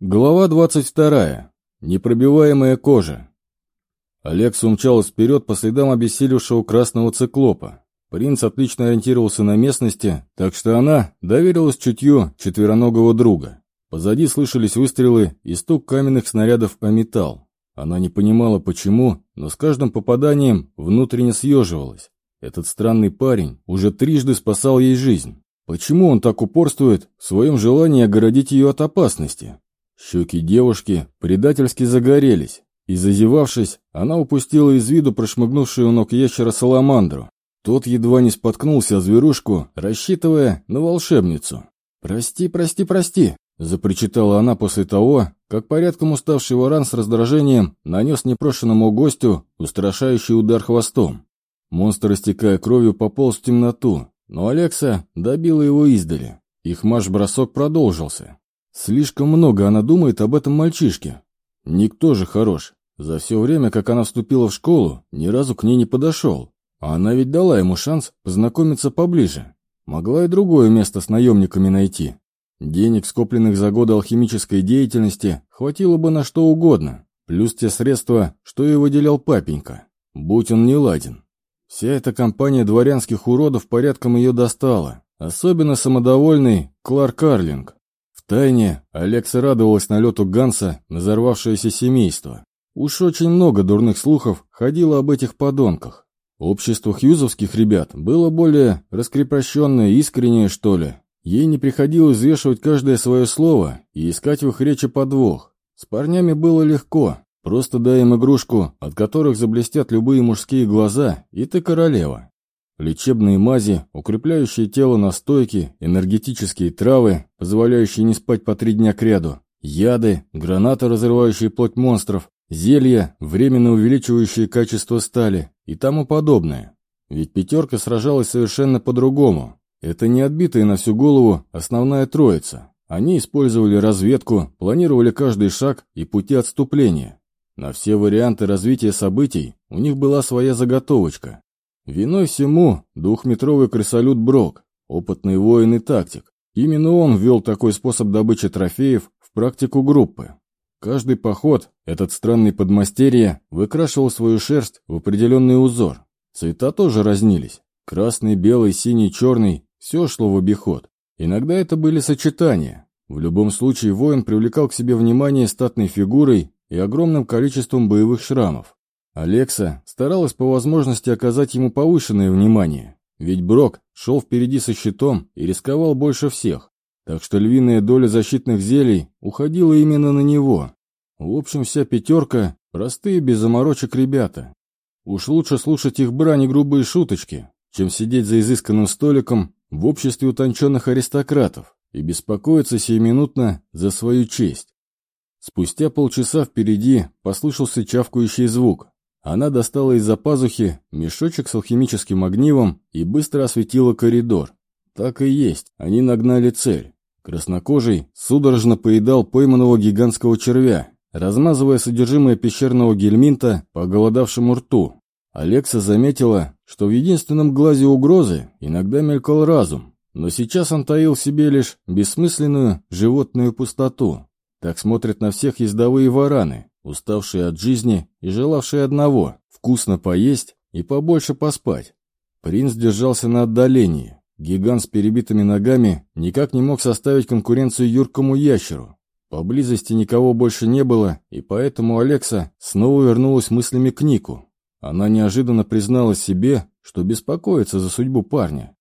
Глава 22. Непробиваемая кожа. Алекс умчалась вперед по следам обессилевшего красного циклопа. Принц отлично ориентировался на местности, так что она доверилась чутью четвероногого друга. Позади слышались выстрелы и стук каменных снарядов о металл. Она не понимала, почему, но с каждым попаданием внутренне съеживалась. Этот странный парень уже трижды спасал ей жизнь. Почему он так упорствует в своем желании огородить ее от опасности? Щеки девушки предательски загорелись, и, зазевавшись, она упустила из виду прошмыгнувшую ног ящера Саламандру. Тот едва не споткнулся о зверушку, рассчитывая на волшебницу. «Прости, прости, прости!» – запричитала она после того, как порядком уставший варан с раздражением нанес непрошенному гостю устрашающий удар хвостом. Монстр, растекая кровью, пополз в темноту, но Алекса добила его издали. Их марш-бросок продолжился. Слишком много она думает об этом мальчишке. Никто же хорош. За все время, как она вступила в школу, ни разу к ней не подошел. А она ведь дала ему шанс познакомиться поближе. Могла и другое место с наемниками найти. Денег, скопленных за годы алхимической деятельности, хватило бы на что угодно. Плюс те средства, что и выделял папенька. Будь он не ладен. Вся эта компания дворянских уродов порядком ее достала. Особенно самодовольный Кларк Карлинг. Втайне Алекса радовалась налету Ганса на взорвавшееся семейство. Уж очень много дурных слухов ходило об этих подонках. Общество хьюзовских ребят было более раскрепощенное, искреннее, что ли. Ей не приходилось взвешивать каждое свое слово и искать в их речи подвох. С парнями было легко. Просто дай им игрушку, от которых заблестят любые мужские глаза, и ты королева. Лечебные мази, укрепляющие тело настойки, энергетические травы, позволяющие не спать по три дня кряду, яды, гранаты, разрывающие плоть монстров, зелья, временно увеличивающие качество стали и тому подобное. Ведь пятерка сражалась совершенно по-другому. Это не отбитая на всю голову основная троица. Они использовали разведку, планировали каждый шаг и пути отступления. На все варианты развития событий у них была своя заготовочка. Виной всему двухметровый крысолют Брок, опытный воин и тактик. Именно он ввел такой способ добычи трофеев в практику группы. Каждый поход этот странный подмастерье выкрашивал свою шерсть в определенный узор. Цвета тоже разнились. Красный, белый, синий, черный – все шло в обиход. Иногда это были сочетания. В любом случае воин привлекал к себе внимание статной фигурой и огромным количеством боевых шрамов. Алекса старалась по возможности оказать ему повышенное внимание, ведь Брок шел впереди со щитом и рисковал больше всех, так что львиная доля защитных зелий уходила именно на него. В общем, вся пятерка – простые без заморочек ребята. Уж лучше слушать их брань и грубые шуточки, чем сидеть за изысканным столиком в обществе утонченных аристократов и беспокоиться сиюминутно за свою честь. Спустя полчаса впереди послышался чавкающий звук, она достала из-за пазухи мешочек с алхимическим огнивом и быстро осветила коридор. Так и есть, они нагнали цель. Краснокожий судорожно поедал пойманного гигантского червя, размазывая содержимое пещерного гельминта по голодавшему рту. Алекса заметила, что в единственном глазе угрозы иногда мелькал разум, но сейчас он таил в себе лишь бессмысленную животную пустоту. Так смотрят на всех ездовые вараны, уставшие от жизни и желавшие одного – вкусно поесть и побольше поспать. Принц держался на отдалении. Гигант с перебитыми ногами никак не мог составить конкуренцию юркому ящеру. Поблизости никого больше не было, и поэтому Алекса снова вернулась мыслями к Нику. Она неожиданно призналась себе, что беспокоится за судьбу парня.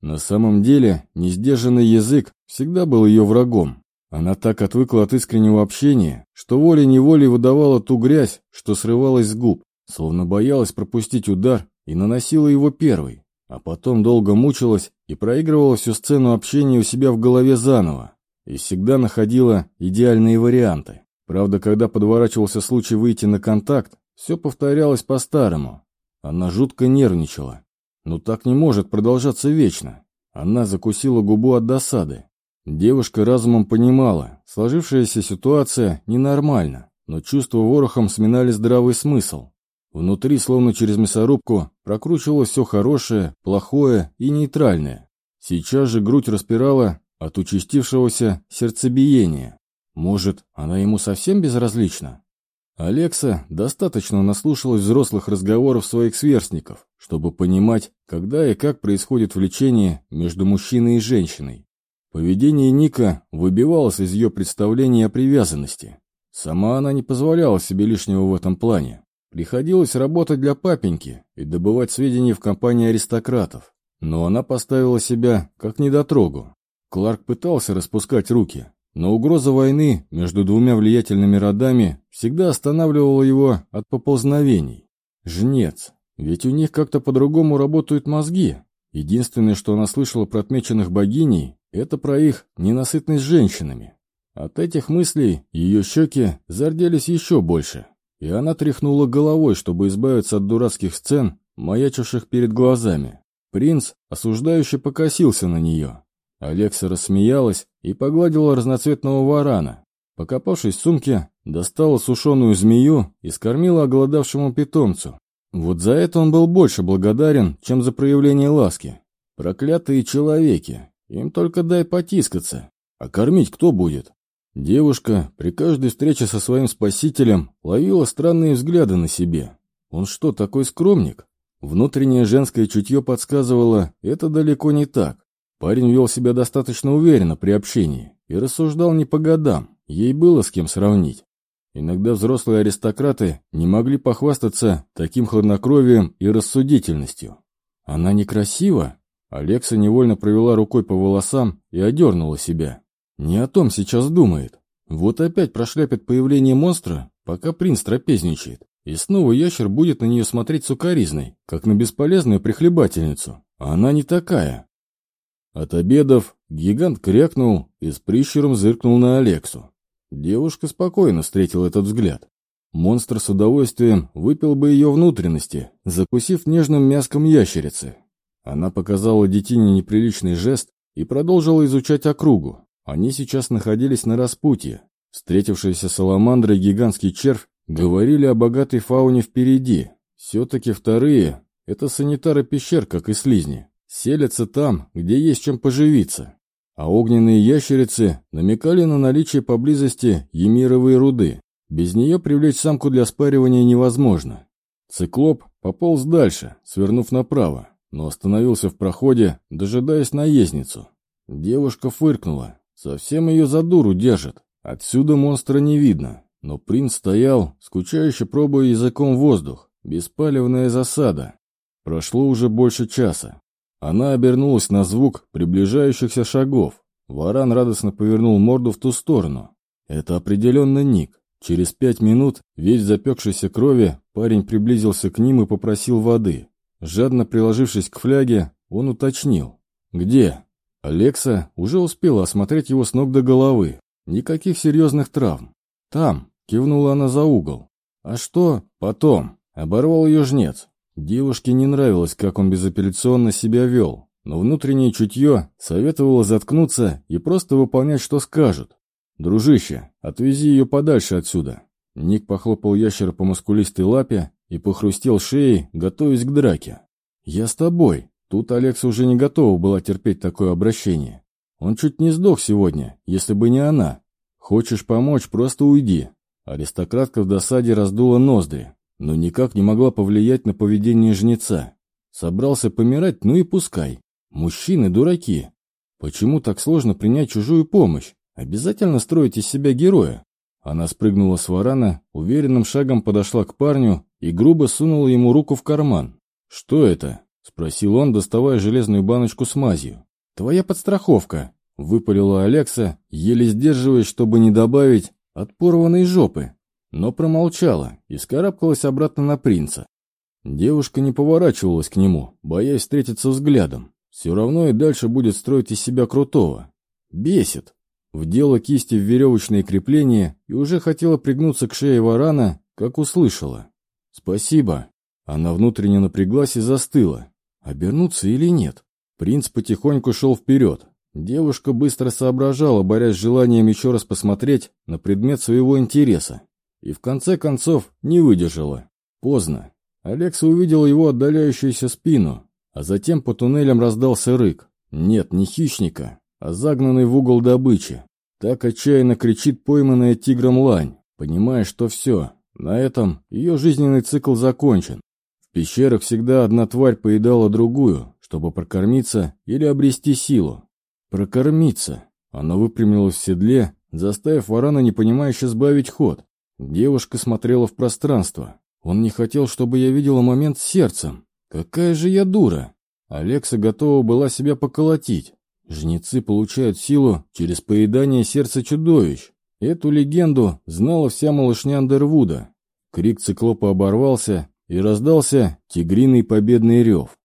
На самом деле, несдержанный язык всегда был ее врагом. Она так отвыкла от искреннего общения, что волей-неволей выдавала ту грязь, что срывалась с губ, словно боялась пропустить удар и наносила его первой, а потом долго мучилась и проигрывала всю сцену общения у себя в голове заново, и всегда находила идеальные варианты. Правда, когда подворачивался случай выйти на контакт, все повторялось по-старому. Она жутко нервничала. Но так не может продолжаться вечно. Она закусила губу от досады. Девушка разумом понимала, сложившаяся ситуация ненормальна, но чувства ворохом сминали здравый смысл. Внутри, словно через мясорубку, прокручивалось все хорошее, плохое и нейтральное. Сейчас же грудь распирала от участившегося сердцебиения. Может, она ему совсем безразлична? Алекса достаточно наслушалась взрослых разговоров своих сверстников, чтобы понимать, когда и как происходит влечение между мужчиной и женщиной. Поведение Ника выбивалось из ее представления о привязанности. Сама она не позволяла себе лишнего в этом плане. Приходилось работать для папеньки и добывать сведения в компании аристократов. Но она поставила себя как недотрогу. Кларк пытался распускать руки, но угроза войны между двумя влиятельными родами всегда останавливала его от поползновений. Жнец. Ведь у них как-то по-другому работают мозги. Единственное, что она слышала про отмеченных богиней, это про их ненасытность женщинами. От этих мыслей ее щеки зарделись еще больше, и она тряхнула головой, чтобы избавиться от дурацких сцен, маячивших перед глазами. Принц осуждающе покосился на нее. Алекса рассмеялась и погладила разноцветного варана. Покопавшись в сумке, достала сушеную змею и скормила оголодавшему питомцу. Вот за это он был больше благодарен, чем за проявление ласки. Проклятые человеки, им только дай потискаться. А кормить кто будет? Девушка при каждой встрече со своим спасителем ловила странные взгляды на себе. Он что, такой скромник? Внутреннее женское чутье подсказывало, это далеко не так. Парень вел себя достаточно уверенно при общении и рассуждал не по годам, ей было с кем сравнить. Иногда взрослые аристократы не могли похвастаться таким хладнокровием и рассудительностью. Она некрасива? Алекса невольно провела рукой по волосам и одернула себя. Не о том сейчас думает. Вот опять прошляпит появление монстра, пока принц трапезничает. И снова ящер будет на нее смотреть сукоризной, как на бесполезную прихлебательницу. Она не такая. От обедов гигант крякнул и с прищуром зыркнул на Алексу. Девушка спокойно встретила этот взгляд. Монстр с удовольствием выпил бы ее внутренности, закусив нежным мяском ящерицы. Она показала детине неприличный жест и продолжила изучать округу. Они сейчас находились на распутье. Встретившиеся саламандры и гигантский червь говорили о богатой фауне впереди. Все-таки вторые — это санитары пещер, как и слизни. Селятся там, где есть чем поживиться. А огненные ящерицы намекали на наличие поблизости емировой руды. Без нее привлечь самку для спаривания невозможно. Циклоп пополз дальше, свернув направо, но остановился в проходе, дожидаясь наездницу. Девушка фыркнула. Совсем ее за дуру держит. Отсюда монстра не видно. Но принц стоял, скучающе пробуя языком воздух. Беспалевная засада. Прошло уже больше часа. Она обернулась на звук приближающихся шагов. Варан радостно повернул морду в ту сторону. Это определенно Ник. Через пять минут, весь запекшейся крови, парень приблизился к ним и попросил воды. Жадно приложившись к фляге, он уточнил. «Где?» Алекса уже успела осмотреть его с ног до головы. Никаких серьезных травм. «Там», — кивнула она за угол. «А что?» «Потом», — оборвал ее жнец. Девушке не нравилось, как он безапелляционно себя вел, но внутреннее чутье советовало заткнуться и просто выполнять, что скажут. «Дружище, отвези ее подальше отсюда». Ник похлопал ящера по мускулистой лапе и похрустел шеей, готовясь к драке. «Я с тобой». Тут Алекса уже не готова была терпеть такое обращение. Он чуть не сдох сегодня, если бы не она. Хочешь помочь, просто уйди. Аристократка в досаде раздула ноздри но никак не могла повлиять на поведение жнеца. Собрался помирать, ну и пускай. Мужчины дураки. Почему так сложно принять чужую помощь? Обязательно строить из себя героя? Она спрыгнула с варана, уверенным шагом подошла к парню и грубо сунула ему руку в карман. «Что это?» — спросил он, доставая железную баночку с мазью. «Твоя подстраховка», — выпалила Алекса, еле сдерживаясь, чтобы не добавить «от порванной жопы» но промолчала и скарабкалась обратно на принца. Девушка не поворачивалась к нему, боясь встретиться взглядом. Все равно и дальше будет строить из себя крутого. Бесит. Вдела кисти в веревочные крепления и уже хотела пригнуться к шее варана, как услышала. «Спасибо». Она внутренне напряглась и застыла. Обернуться или нет? Принц потихоньку шел вперед. Девушка быстро соображала, борясь с желанием еще раз посмотреть на предмет своего интереса и в конце концов не выдержала. Поздно. Алекса увидел его отдаляющуюся спину, а затем по туннелям раздался рык. Нет, не хищника, а загнанный в угол добычи. Так отчаянно кричит пойманная тигром лань, понимая, что все, на этом ее жизненный цикл закончен. В пещерах всегда одна тварь поедала другую, чтобы прокормиться или обрести силу. Прокормиться. Она выпрямилась в седле, заставив варана непонимающе сбавить ход. Девушка смотрела в пространство. Он не хотел, чтобы я видела момент с сердцем. Какая же я дура! Алекса готова была себя поколотить. Жнецы получают силу через поедание сердца чудовищ. Эту легенду знала вся малышня Андервуда. Крик циклопа оборвался, и раздался тигриный победный рев.